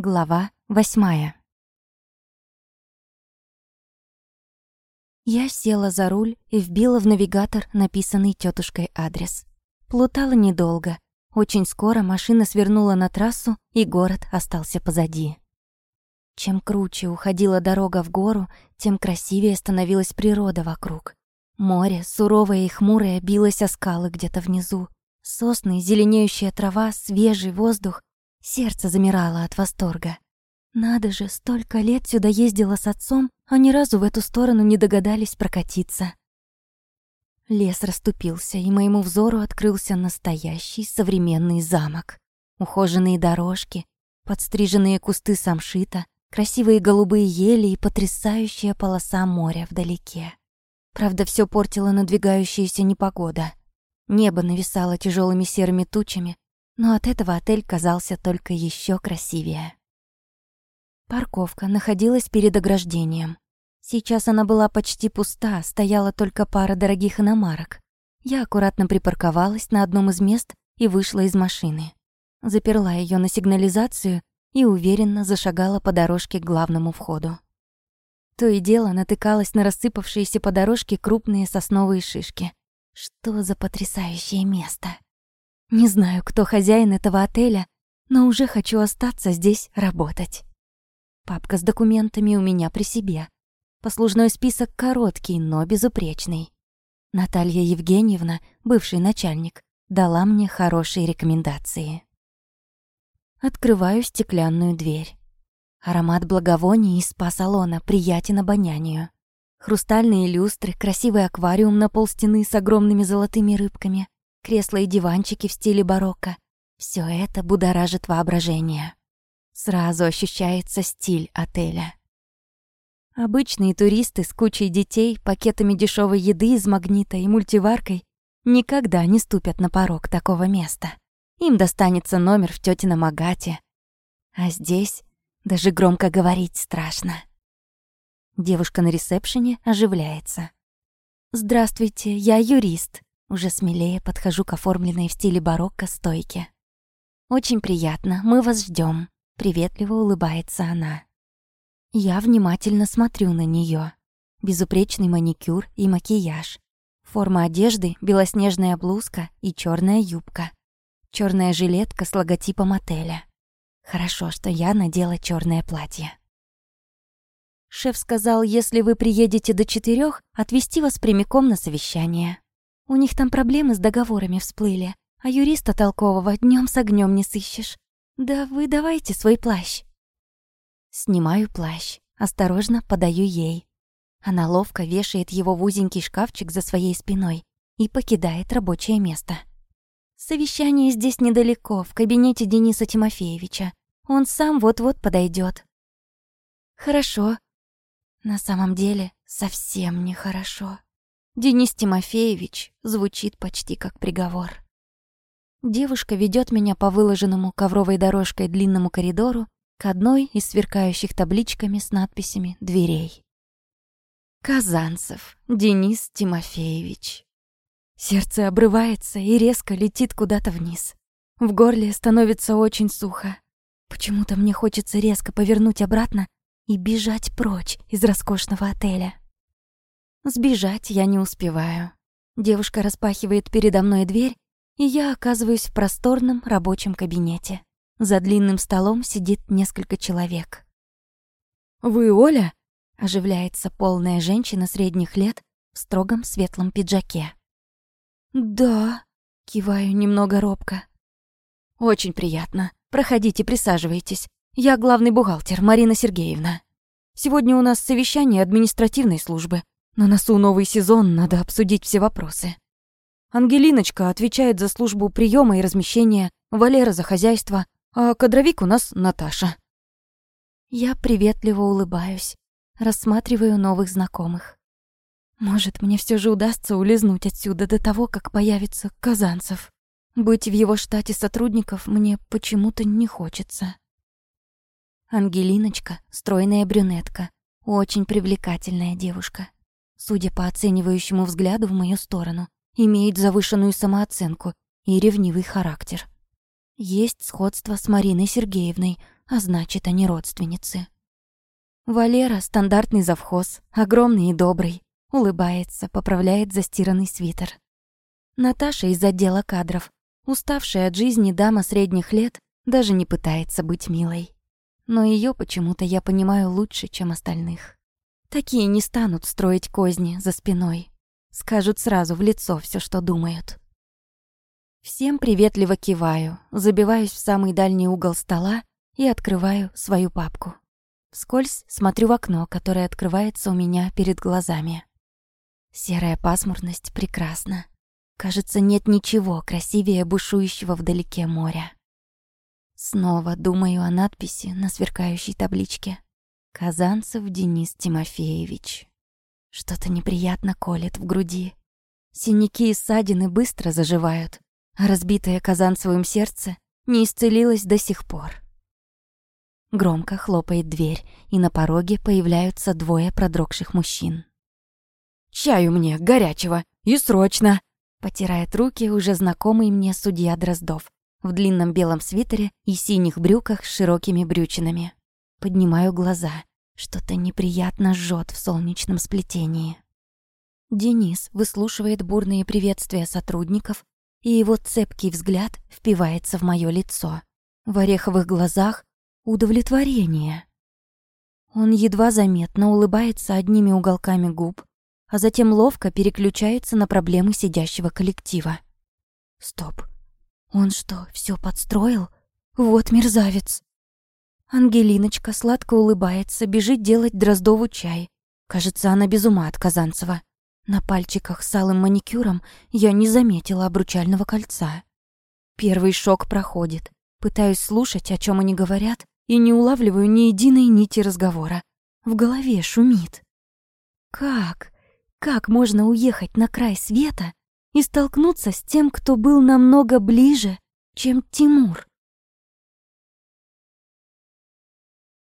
Глава восьмая. Я села за руль и вбила в навигатор написанный тетушкой адрес. Плутала недолго. Очень скоро машина свернула на трассу, и город остался позади. Чем круче уходила дорога в гору, тем красивее становилась природа вокруг. Море, суровое и хмурое, билось о скалы где-то внизу. Сосны, зеленеющая трава, свежий воздух Сердце замирало от восторга. Надо же, столько лет сюда ездила с отцом, а ни разу в эту сторону не догадались прокатиться. Лес расступился, и моему взору открылся настоящий современный замок. Ухоженные дорожки, подстриженные кусты самшита, красивые голубые ели и потрясающая полоса моря вдалеке. Правда, все портила надвигающаяся непогода. Небо нависало тяжелыми серыми тучами, но от этого отель казался только еще красивее. Парковка находилась перед ограждением. Сейчас она была почти пуста, стояла только пара дорогих иномарок. Я аккуратно припарковалась на одном из мест и вышла из машины. Заперла ее на сигнализацию и уверенно зашагала по дорожке к главному входу. То и дело натыкалась на рассыпавшиеся по дорожке крупные сосновые шишки. Что за потрясающее место! Не знаю, кто хозяин этого отеля, но уже хочу остаться здесь работать. Папка с документами у меня при себе. Послужной список короткий, но безупречный. Наталья Евгеньевна, бывший начальник, дала мне хорошие рекомендации. Открываю стеклянную дверь. Аромат благовоний из спа-салона приятен обонянию. Хрустальные люстры, красивый аквариум на полстены с огромными золотыми рыбками кресла и диванчики в стиле барокко. Все это будоражит воображение. Сразу ощущается стиль отеля. Обычные туристы с кучей детей, пакетами дешевой еды из магнита и мультиваркой никогда не ступят на порог такого места. Им достанется номер в тётином Агате. А здесь даже громко говорить страшно. Девушка на ресепшене оживляется. «Здравствуйте, я юрист. Уже смелее подхожу к оформленной в стиле барокко стойке. «Очень приятно, мы вас ждем. приветливо улыбается она. Я внимательно смотрю на нее. Безупречный маникюр и макияж. Форма одежды — белоснежная блузка и черная юбка. черная жилетка с логотипом отеля. Хорошо, что я надела черное платье. Шеф сказал, если вы приедете до четырех, отвезти вас прямиком на совещание. У них там проблемы с договорами всплыли, а юриста толкового днем с огнем не сыщешь. Да вы давайте свой плащ. Снимаю плащ, осторожно подаю ей. Она ловко вешает его в узенький шкафчик за своей спиной и покидает рабочее место. Совещание здесь недалеко, в кабинете Дениса Тимофеевича. Он сам вот-вот подойдет. Хорошо. На самом деле, совсем нехорошо. Денис Тимофеевич звучит почти как приговор. Девушка ведет меня по выложенному ковровой дорожкой длинному коридору к одной из сверкающих табличками с надписями дверей. Казанцев Денис Тимофеевич. Сердце обрывается и резко летит куда-то вниз. В горле становится очень сухо. Почему-то мне хочется резко повернуть обратно и бежать прочь из роскошного отеля. Сбежать я не успеваю. Девушка распахивает передо мной дверь, и я оказываюсь в просторном рабочем кабинете. За длинным столом сидит несколько человек. «Вы Оля?» — оживляется полная женщина средних лет в строгом светлом пиджаке. «Да», — киваю немного робко. «Очень приятно. Проходите, присаживайтесь. Я главный бухгалтер, Марина Сергеевна. Сегодня у нас совещание административной службы. На носу новый сезон, надо обсудить все вопросы. Ангелиночка отвечает за службу приема и размещения, Валера за хозяйство, а кадровик у нас Наташа. Я приветливо улыбаюсь, рассматриваю новых знакомых. Может, мне все же удастся улизнуть отсюда до того, как появится Казанцев. Быть в его штате сотрудников мне почему-то не хочется. Ангелиночка — стройная брюнетка, очень привлекательная девушка судя по оценивающему взгляду в мою сторону, имеет завышенную самооценку и ревнивый характер. Есть сходство с Мариной Сергеевной, а значит, они родственницы. Валера — стандартный завхоз, огромный и добрый. Улыбается, поправляет застиранный свитер. Наташа из отдела кадров, уставшая от жизни дама средних лет, даже не пытается быть милой. Но ее почему-то я понимаю лучше, чем остальных. Такие не станут строить козни за спиной. Скажут сразу в лицо все, что думают. Всем приветливо киваю, забиваюсь в самый дальний угол стола и открываю свою папку. Вскользь смотрю в окно, которое открывается у меня перед глазами. Серая пасмурность прекрасна. Кажется, нет ничего красивее бушующего вдалеке моря. Снова думаю о надписи на сверкающей табличке. Казанцев Денис Тимофеевич. Что-то неприятно колет в груди. Синяки и ссадины быстро заживают, а разбитое казанцевым сердце не исцелилось до сих пор. Громко хлопает дверь, и на пороге появляются двое продрогших мужчин. «Чаю мне, горячего, и срочно!» Потирает руки уже знакомый мне судья Дроздов в длинном белом свитере и синих брюках с широкими брючинами. Поднимаю глаза. Что-то неприятно жжет в солнечном сплетении. Денис выслушивает бурные приветствия сотрудников, и его цепкий взгляд впивается в мое лицо. В ореховых глазах удовлетворение. Он едва заметно улыбается одними уголками губ, а затем ловко переключается на проблемы сидящего коллектива. Стоп. Он что, все подстроил? Вот мерзавец. Ангелиночка сладко улыбается, бежит делать Дроздову чай. Кажется, она без ума от Казанцева. На пальчиках с алым маникюром я не заметила обручального кольца. Первый шок проходит. Пытаюсь слушать, о чем они говорят, и не улавливаю ни единой нити разговора. В голове шумит. Как? Как можно уехать на край света и столкнуться с тем, кто был намного ближе, чем Тимур?